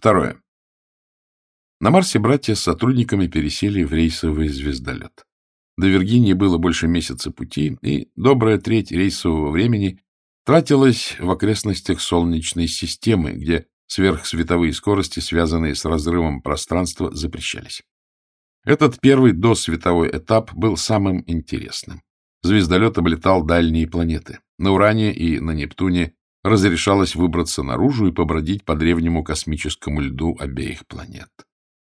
Второе. На Марсе братья с сотрудниками пересели в рейсовый звездолет. До Виргинии было больше месяца пути, и добрая треть рейсового времени тратилась в окрестностях Солнечной системы, где сверхсветовые скорости, связанные с разрывом пространства, запрещались. Этот первый досветовой этап был самым интересным. Звездолет облетал дальние планеты. На Уране и на Нептуне разрешалось выбраться наружу и побродить по древнему космическому льду обеих планет.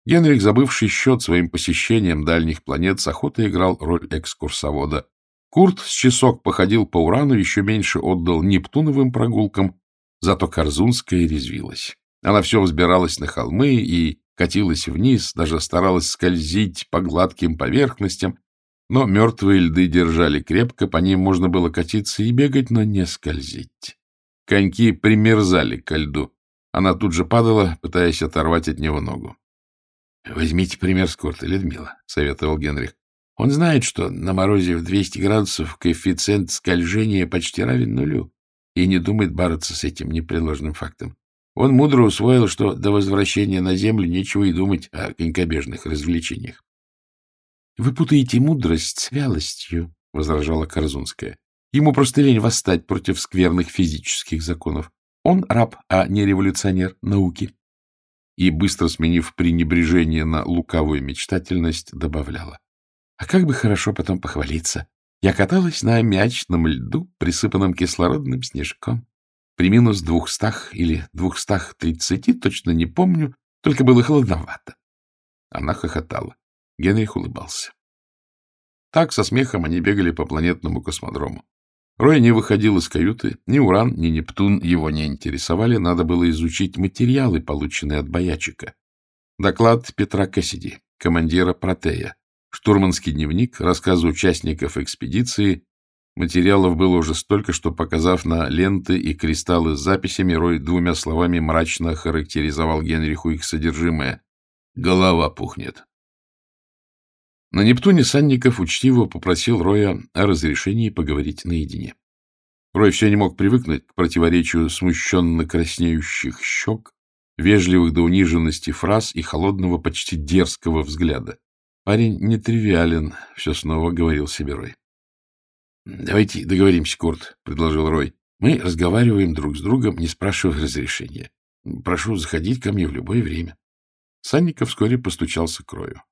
Генрих, забывший счет своим посещением дальних планет, с охотой играл роль экскурсовода. Курт с часок походил по Урану, еще меньше отдал Нептуновым прогулкам, зато Корзунская резвилась. Она все взбиралась на холмы и катилась вниз, даже старалась скользить по гладким поверхностям, но мертвые льды держали крепко, по ним можно было катиться и бегать, но не скользить. Коньки примерзали ко льду. Она тут же падала, пытаясь оторвать от него ногу. — Возьмите пример с Курта, Людмила, — советовал Генрих. Он знает, что на морозе в 200 градусов коэффициент скольжения почти равен нулю, и не думает бороться с этим непреложным фактом. Он мудро усвоил, что до возвращения на Землю нечего и думать о конькобежных развлечениях. — Вы путаете мудрость с вялостью, — возражала Корзунская. Ему просто лень восстать против скверных физических законов. Он раб, а не революционер науки. И, быстро сменив пренебрежение на лукавую мечтательность, добавляла. А как бы хорошо потом похвалиться. Я каталась на мячном льду, присыпанном кислородным снежком. При минус двухстах или двухстах тридцати, точно не помню, только было холодновато. Она хохотала. Генрих улыбался. Так со смехом они бегали по планетному космодрому. Рой не выходил из каюты, ни Уран, ни Нептун его не интересовали, надо было изучить материалы, полученные от боячика. Доклад Петра Кассиди, командира Протея, штурманский дневник, рассказы участников экспедиции. Материалов было уже столько, что, показав на ленты и кристаллы с записями, Рой двумя словами мрачно характеризовал Генриху их содержимое. «Голова пухнет». На Нептуне Санников учтиво попросил Роя о разрешении поговорить наедине. Рой все не мог привыкнуть к противоречию смущенно краснеющих щек, вежливых до униженности фраз и холодного, почти дерзкого взгляда. Парень нетривиален, все снова говорил себе Рой. — Давайте договоримся, Курт, — предложил Рой. — Мы разговариваем друг с другом, не спрашивая разрешения. Прошу заходить ко мне в любое время. Санников вскоре постучался к Рою.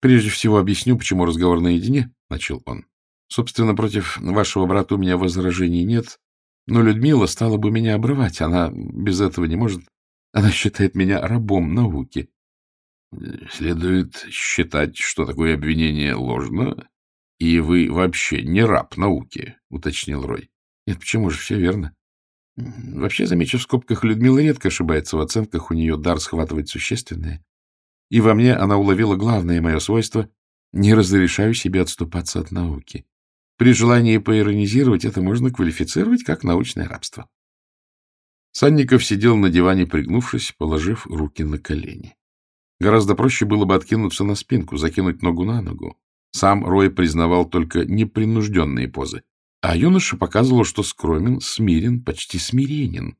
Прежде всего объясню, почему разговор наедине, — начал он. Собственно, против вашего брата у меня возражений нет, но Людмила стала бы меня обрывать. Она без этого не может. Она считает меня рабом науки. Следует считать, что такое обвинение ложно, и вы вообще не раб науки, — уточнил Рой. Нет, почему же, все верно. Вообще, замечу в скобках, Людмила редко ошибается в оценках, у нее дар схватывать существенное. И во мне она уловила главное мое свойство — не разрешаю себе отступаться от науки. При желании поиронизировать это можно квалифицировать как научное рабство. Санников сидел на диване, пригнувшись, положив руки на колени. Гораздо проще было бы откинуться на спинку, закинуть ногу на ногу. Сам Рой признавал только непринужденные позы. А юноша показывал, что скромен, смирен, почти смиренен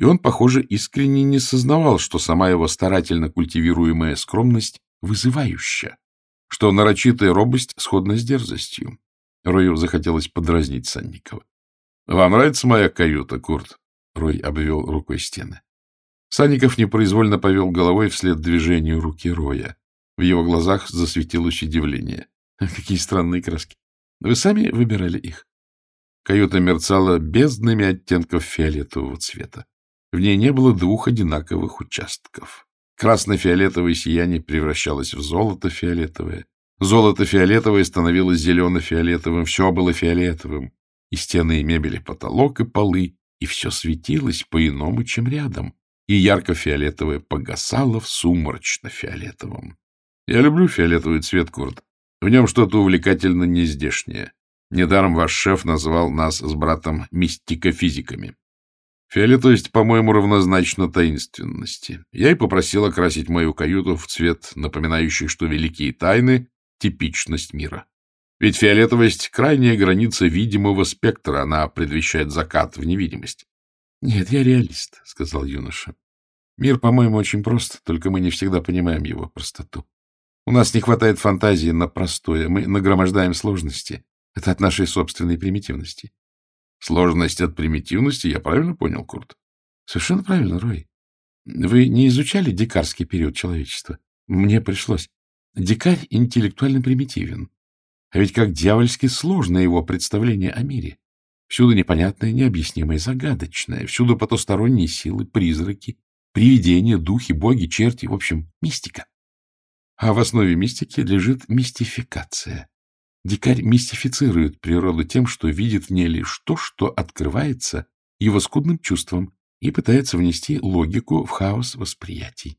и он, похоже, искренне не сознавал, что сама его старательно культивируемая скромность вызывающая, что нарочитая робость сходна с дерзостью. Рою захотелось подразнить Санникова. — Вам нравится моя каюта, Курт? Рой обвел рукой стены. Санников непроизвольно повел головой вслед движению руки Роя. В его глазах засветилось удивление. — Какие странные краски! Вы сами выбирали их? Каюта мерцала бездными оттенков фиолетового цвета. В ней не было двух одинаковых участков. Красно-фиолетовое сияние превращалось в золото-фиолетовое. Золото-фиолетовое становилось зелено-фиолетовым. Все было фиолетовым. И стены, и мебель, и потолок, и полы. И все светилось по-иному, чем рядом. И ярко-фиолетовое погасало в сумрачно-фиолетовом. Я люблю фиолетовый цвет, Курт. В нем что-то увлекательно нездешнее. Недаром ваш шеф назвал нас с братом мистикофизиками. Фиолетовость, по-моему, равнозначна таинственности. Я и попросил окрасить мою каюту в цвет, напоминающий, что великие тайны — типичность мира. Ведь фиолетовость — крайняя граница видимого спектра, она предвещает закат в невидимость. — Нет, я реалист, — сказал юноша. Мир, по-моему, очень прост, только мы не всегда понимаем его простоту. У нас не хватает фантазии на простое, мы нагромождаем сложности. Это от нашей собственной примитивности. Сложность от примитивности, я правильно понял, Курт? Совершенно правильно, Рой. Вы не изучали дикарский период человечества? Мне пришлось. Дикарь интеллектуально примитивен. А ведь как дьявольски сложно его представление о мире. Всюду непонятное, необъяснимое, загадочное. Всюду потусторонние силы, призраки, привидения, духи, боги, черти. В общем, мистика. А в основе мистики лежит мистификация. Дикарь мистифицирует природу тем, что видит в ней лишь то, что открывается его скудным чувством и пытается внести логику в хаос восприятий.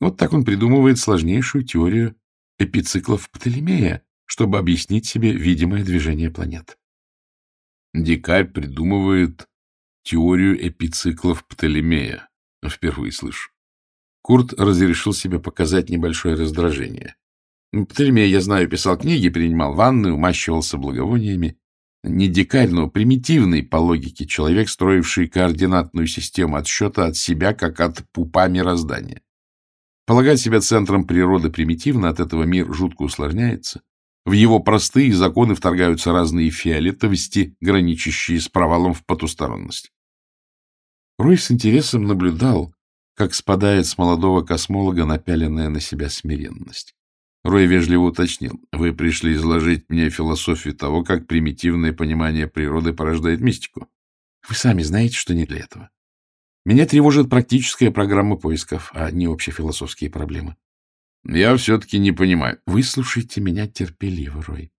Вот так он придумывает сложнейшую теорию эпициклов Птолемея, чтобы объяснить себе видимое движение планет. Дикарь придумывает теорию эпициклов Птолемея. Впервые слышу. Курт разрешил себе показать небольшое раздражение. Птолемей, я знаю, писал книги, принимал ванны, умащивался благовониями. Не дикарь, но примитивный, по логике, человек, строивший координатную систему отсчета от себя, как от пупа мироздания. Полагать себя центром природы примитивно, от этого мир жутко усложняется. В его простые законы вторгаются разные фиолетовости, граничащие с провалом в потусторонность. Рой с интересом наблюдал, как спадает с молодого космолога напяленная на себя смиренность. Рой вежливо уточнил. Вы пришли изложить мне философию того, как примитивное понимание природы порождает мистику. Вы сами знаете, что не для этого. Меня тревожит практическая программа поисков, а не общефилософские проблемы. Я все-таки не понимаю. Выслушайте меня терпеливо, Рой.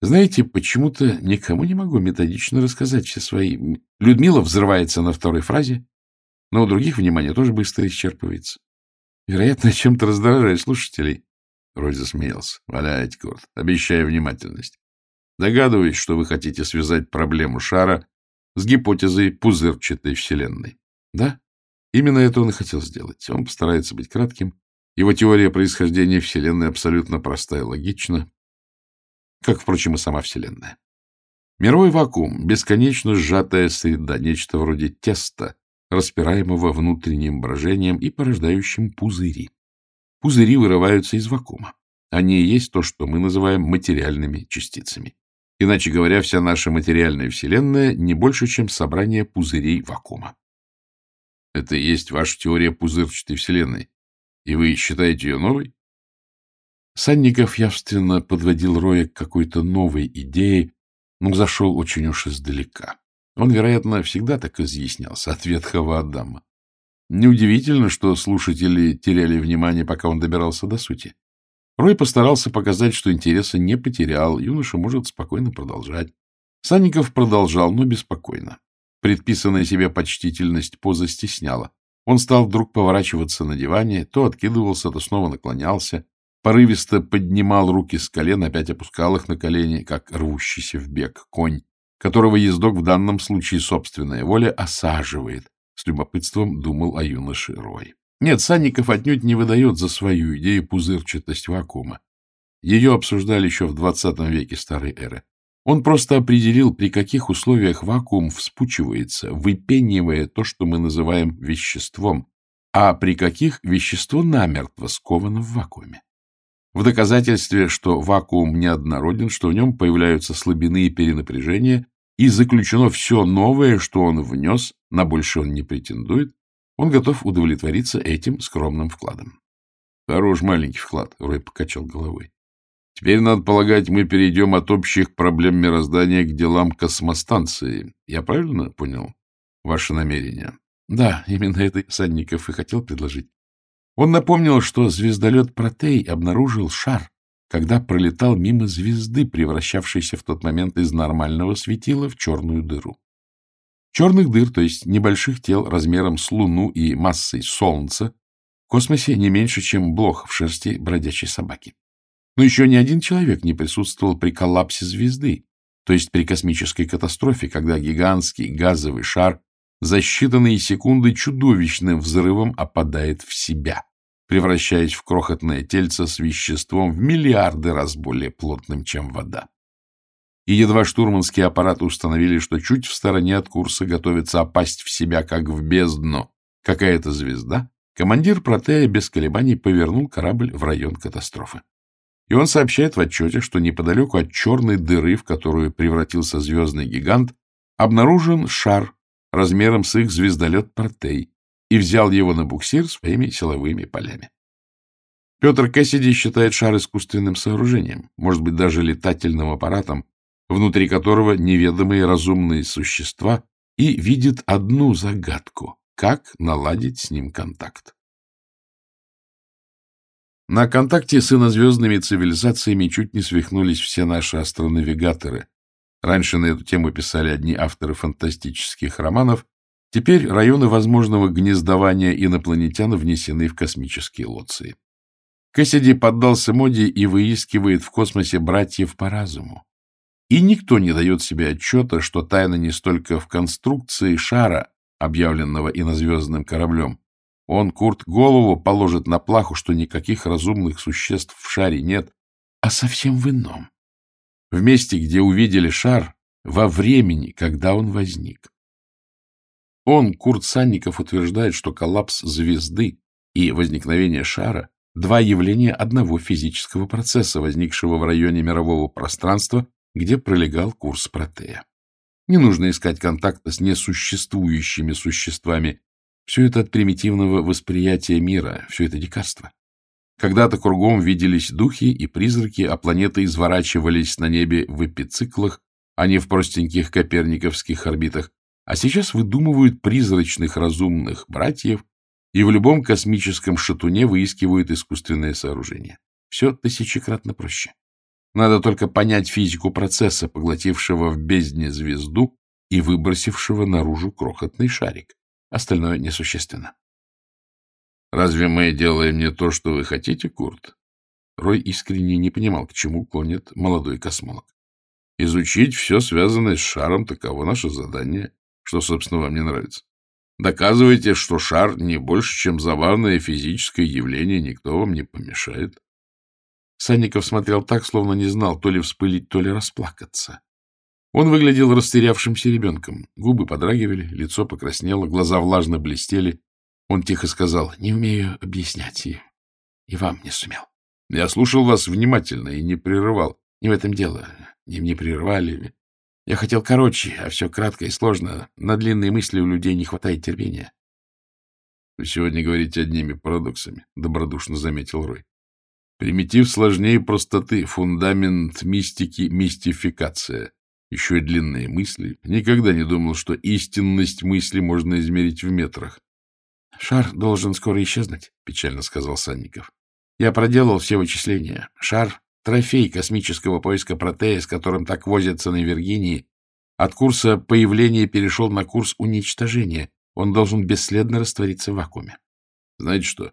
Знаете, почему-то никому не могу методично рассказать все свои... Людмила взрывается на второй фразе, но у других внимание тоже быстро исчерпывается. Вероятно, чем-то раздражает слушателей. Рой засмеялся. Валяйте, Курт. Обещаю внимательность. Догадываюсь, что вы хотите связать проблему шара с гипотезой пузырчатой вселенной. Да, именно это он и хотел сделать. Он постарается быть кратким. Его теория происхождения Вселенной абсолютно простая и логична, как, впрочем, и сама Вселенная. Мировой вакуум — бесконечно сжатая среда, нечто вроде теста, распираемого внутренним брожением и порождающим пузыри. Пузыри вырываются из вакуума. Они и есть то, что мы называем материальными частицами. Иначе говоря, вся наша материальная Вселенная не больше, чем собрание пузырей вакуума. Это и есть ваша теория пузырчатой Вселенной. И вы считаете ее новой? Санников явственно подводил Роя к какой-то новой идее, но зашел очень уж издалека. Он, вероятно, всегда так изъяснялся от ветхого Адама. Неудивительно, что слушатели теряли внимание, пока он добирался до сути. Рой постарался показать, что интереса не потерял, юноша может спокойно продолжать. Санников продолжал, но беспокойно. Предписанная себе почтительность поза стесняла. Он стал вдруг поворачиваться на диване, то откидывался, то снова наклонялся, порывисто поднимал руки с колен, опять опускал их на колени, как рвущийся в бег конь, которого ездок в данном случае собственная воля осаживает, с любопытством думал о юноше Рой. Нет, Санников отнюдь не выдает за свою идею пузырчатость вакуума. Ее обсуждали еще в двадцатом веке старой эры. Он просто определил, при каких условиях вакуум вспучивается, выпенивая то, что мы называем веществом, а при каких вещество намертво сковано в вакууме. В доказательстве, что вакуум неоднороден, что в нем появляются слабины и перенапряжения, и заключено все новое, что он внес, на больше он не претендует, он готов удовлетвориться этим скромным вкладом. — Хорош маленький вклад, — Рой покачал головой. — Теперь, надо полагать, мы перейдем от общих проблем мироздания к делам космостанции. Я правильно понял ваше намерение? — Да, именно это Санников и хотел предложить. Он напомнил, что звездолет Протей обнаружил шар, когда пролетал мимо звезды, превращавшейся в тот момент из нормального светила в черную дыру. Черных дыр, то есть небольших тел размером с Луну и массой Солнца, в космосе не меньше, чем блох в шерсти бродячей собаки. Но еще ни один человек не присутствовал при коллапсе звезды, то есть при космической катастрофе, когда гигантский газовый шар за считанные секунды чудовищным взрывом опадает в себя, превращаясь в крохотное тельце с веществом в миллиарды раз более плотным, чем вода. И едва штурманские аппараты установили, что чуть в стороне от курса готовится опасть в себя, как в бездну, какая-то звезда, командир Протея без колебаний повернул корабль в район катастрофы. И он сообщает в отчете, что неподалеку от черной дыры, в которую превратился звездный гигант, обнаружен шар размером с их звездолет Протей и взял его на буксир своими силовыми полями. Петр Кассиди считает шар искусственным сооружением, может быть, даже летательным аппаратом, внутри которого неведомые разумные существа, и видит одну загадку — как наладить с ним контакт. На контакте с инозвездными цивилизациями чуть не свихнулись все наши астронавигаторы. Раньше на эту тему писали одни авторы фантастических романов, теперь районы возможного гнездования инопланетян внесены в космические лоции. Кэссиди поддался моде и выискивает в космосе братьев по разуму. И никто не дает себе отчета, что тайна не столько в конструкции шара, объявленного инозвездным кораблем. Он, Курт, голову положит на плаху, что никаких разумных существ в шаре нет, а совсем в ином. В месте, где увидели шар, во времени, когда он возник. Он, Курт Санников, утверждает, что коллапс звезды и возникновение шара — два явления одного физического процесса, возникшего в районе мирового пространства где пролегал курс Протея. Не нужно искать контакта с несуществующими существами. Все это от примитивного восприятия мира, все это дикарство. Когда-то кругом виделись духи и призраки, а планеты изворачивались на небе в эпициклах, а не в простеньких коперниковских орбитах, а сейчас выдумывают призрачных разумных братьев и в любом космическом шатуне выискивают искусственное сооружение. Все тысячекратно проще. Надо только понять физику процесса, поглотившего в бездне звезду и выбросившего наружу крохотный шарик. Остальное несущественно. «Разве мы делаем не то, что вы хотите, Курт?» Рой искренне не понимал, к чему клонит молодой космолог. «Изучить все, связанное с шаром, таково наше задание. Что, собственно, вам не нравится? Доказывайте, что шар не больше, чем забавное физическое явление, никто вам не помешает. Санников смотрел так, словно не знал то ли вспылить, то ли расплакаться. Он выглядел растерявшимся ребенком. Губы подрагивали, лицо покраснело, глаза влажно блестели. Он тихо сказал, не умею объяснять, и, и вам не сумел. Я слушал вас внимательно и не прерывал. Не в этом дело. Не, не прерывали. Я хотел короче, а все кратко и сложно. На длинные мысли у людей не хватает терпения. — Вы сегодня говорите одними парадоксами, — добродушно заметил Рой. Примитив сложнее простоты, фундамент мистики — мистификация. Еще и длинные мысли. Никогда не думал, что истинность мысли можно измерить в метрах. — Шар должен скоро исчезнуть, — печально сказал Санников. — Я проделал все вычисления. Шар — трофей космического поиска протея, с которым так возятся на Виргинии. От курса появления перешел на курс уничтожения. Он должен бесследно раствориться в вакууме. — Знаете что?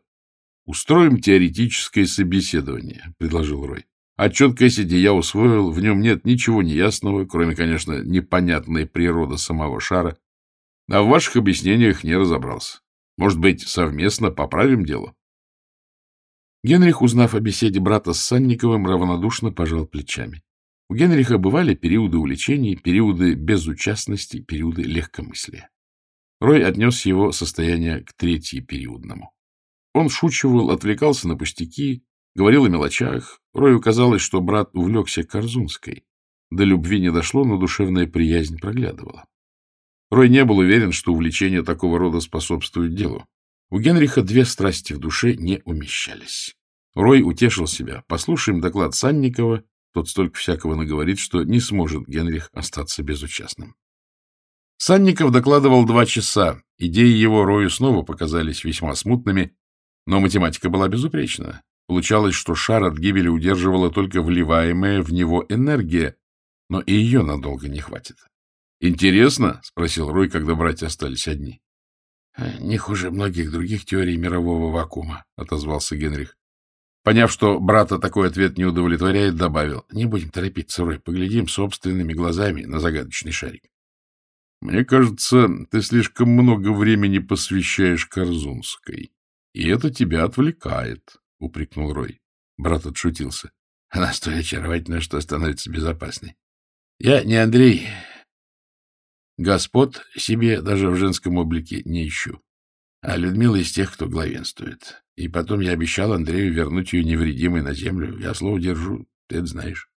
Устроим теоретическое собеседование, — предложил Рой. Отчет Кэссиди я усвоил, в нем нет ничего неясного, кроме, конечно, непонятной природы самого шара, а в ваших объяснениях не разобрался. Может быть, совместно поправим дело? Генрих, узнав о беседе брата с Санниковым, равнодушно пожал плечами. У Генриха бывали периоды увлечений, периоды безучастности, периоды легкомыслия. Рой отнес его состояние к третьепериодному. Он шучивал, отвлекался на пустяки, говорил о мелочах. Рою казалось, что брат увлекся Корзунской. До любви не дошло, но душевная приязнь проглядывала. Рой не был уверен, что увлечение такого рода способствует делу. У Генриха две страсти в душе не умещались. Рой утешил себя. Послушаем доклад Санникова, тот столько всякого наговорит, что не сможет Генрих остаться безучастным. Санников докладывал два часа. Идеи его Рою снова показались весьма смутными, но математика была безупречна. Получалось, что шар от гибели удерживала только вливаемая в него энергия, но и ее надолго не хватит. «Интересно?» — спросил Рой, когда братья остались одни. «Не хуже многих других теорий мирового вакуума», — отозвался Генрих. Поняв, что брата такой ответ не удовлетворяет, добавил. «Не будем торопиться, Рой, поглядим собственными глазами на загадочный шарик». «Мне кажется, ты слишком много времени посвящаешь Корзунской», — И это тебя отвлекает, — упрекнул Рой. Брат отшутился. — Она столь очаровательна, что становится безопасной. Я не Андрей. Господ себе даже в женском облике не ищу. А Людмила из тех, кто главенствует. И потом я обещал Андрею вернуть ее невредимой на землю. Я слово держу, ты это знаешь.